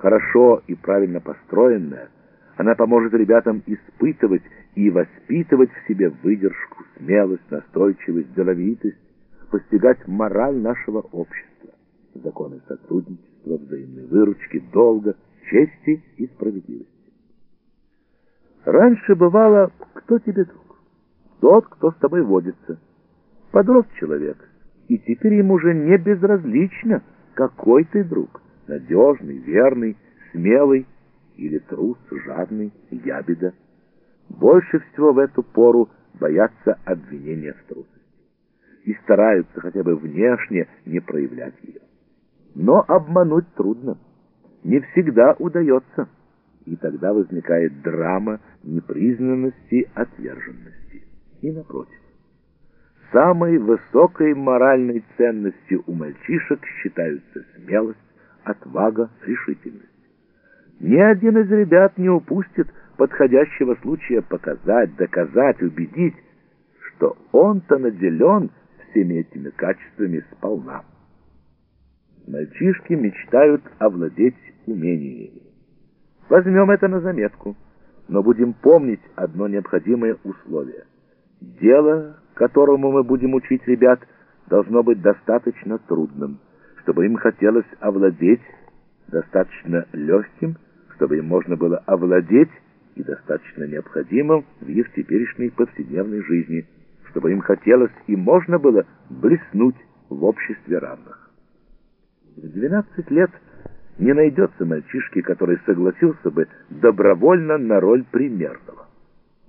Хорошо и правильно построенная, она поможет ребятам испытывать и воспитывать в себе выдержку, смелость, настойчивость, деловитость, постигать мораль нашего общества, законы сотрудничества, взаимной выручки, долга, чести и справедливости. Раньше бывало, кто тебе друг? Тот, кто с тобой водится. Подрос человек, и теперь ему уже не безразлично, какой ты друг, надежный, верный, смелый или трус, жадный, ябеда. Больше всего в эту пору боятся обвинения в трусости и стараются хотя бы внешне не проявлять ее. Но обмануть трудно, не всегда удается, и тогда возникает драма непризнанности, отверженности. И напротив, самой высокой моральной ценностью у мальчишек считаются смелость, отвага, решительность. Ни один из ребят не упустит подходящего случая показать, доказать, убедить, что он-то наделен всеми этими качествами сполна. Мальчишки мечтают овладеть умениями. Возьмем это на заметку, но будем помнить одно необходимое условие. Дело, которому мы будем учить ребят, должно быть достаточно трудным, чтобы им хотелось овладеть, достаточно легким, чтобы им можно было овладеть и достаточно необходимым в их теперешней повседневной жизни – чтобы им хотелось и можно было блеснуть в обществе равных. В 12 лет не найдется мальчишки, который согласился бы добровольно на роль примерного.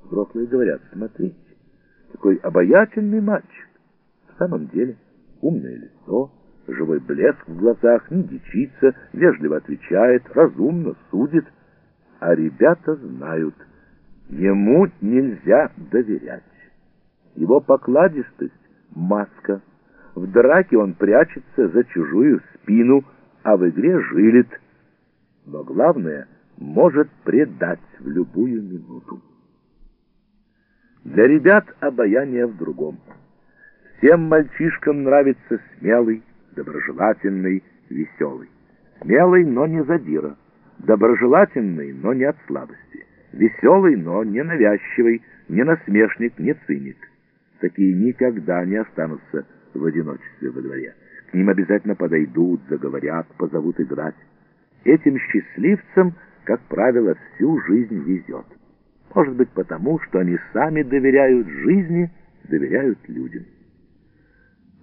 Взрослые говорят, смотрите, какой обаятельный мальчик. В самом деле, умное лицо, живой блеск в глазах, не дичится, вежливо отвечает, разумно судит. А ребята знают, ему нельзя доверять. Его покладистость — маска. В драке он прячется за чужую спину, а в игре жилит. Но главное — может предать в любую минуту. Для ребят обаяние в другом. Всем мальчишкам нравится смелый, доброжелательный, веселый. Смелый, но не задира. Доброжелательный, но не от слабости. Веселый, но не навязчивый, не насмешник, не циник такие никогда не останутся в одиночестве во дворе. К ним обязательно подойдут, заговорят, позовут играть. Этим счастливцам, как правило, всю жизнь везет. Может быть потому, что они сами доверяют жизни, доверяют людям.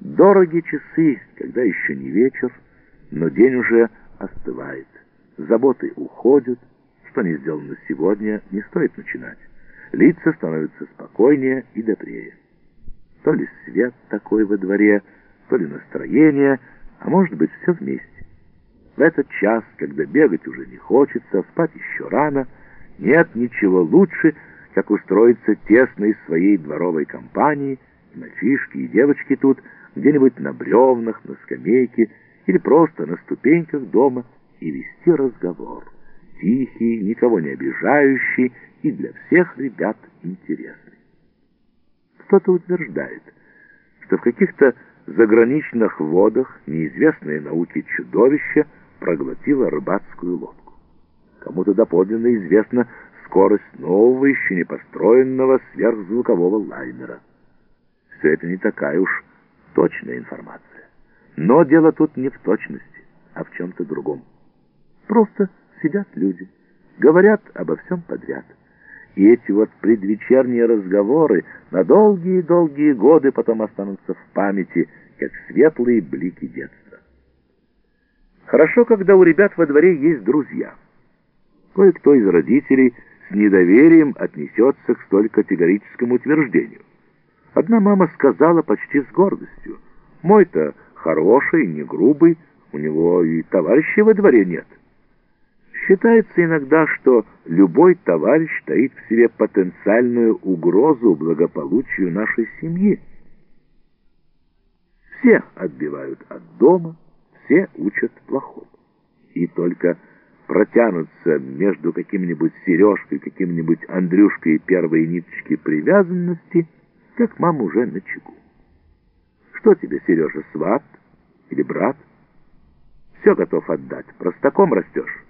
Дороги часы, когда еще не вечер, но день уже остывает. Заботы уходят, что не сделано сегодня, не стоит начинать. Лица становятся спокойнее и добрее. То ли свет такой во дворе, то ли настроение, а может быть все вместе. В этот час, когда бегать уже не хочется, спать еще рано, нет ничего лучше, как устроиться тесной своей дворовой компании, мальчишки и девочки тут, где-нибудь на бревнах, на скамейке или просто на ступеньках дома и вести разговор. Тихий, никого не обижающий и для всех ребят интересный кто-то утверждает, что в каких-то заграничных водах неизвестное науке чудовище проглотило рыбацкую лодку. Кому-то доподлинно известна скорость нового, еще не построенного сверхзвукового лайнера. Все это не такая уж точная информация. Но дело тут не в точности, а в чем-то другом. Просто сидят люди, говорят обо всем подряд. И эти вот предвечерние разговоры на долгие-долгие годы потом останутся в памяти, как светлые блики детства. Хорошо, когда у ребят во дворе есть друзья. Кое-кто из родителей с недоверием отнесется к столь категорическому утверждению. Одна мама сказала почти с гордостью, «Мой-то хороший, не грубый, у него и товарищей во дворе нет». Считается иногда, что любой товарищ таит в себе потенциальную угрозу благополучию нашей семьи. Все отбивают от дома, все учат плохому. И только протянутся между каким-нибудь Сережкой каким-нибудь Андрюшкой первые ниточки привязанности, как мама уже на чеку. Что тебе, Сережа, сват или брат? Все готов отдать, простаком растешь.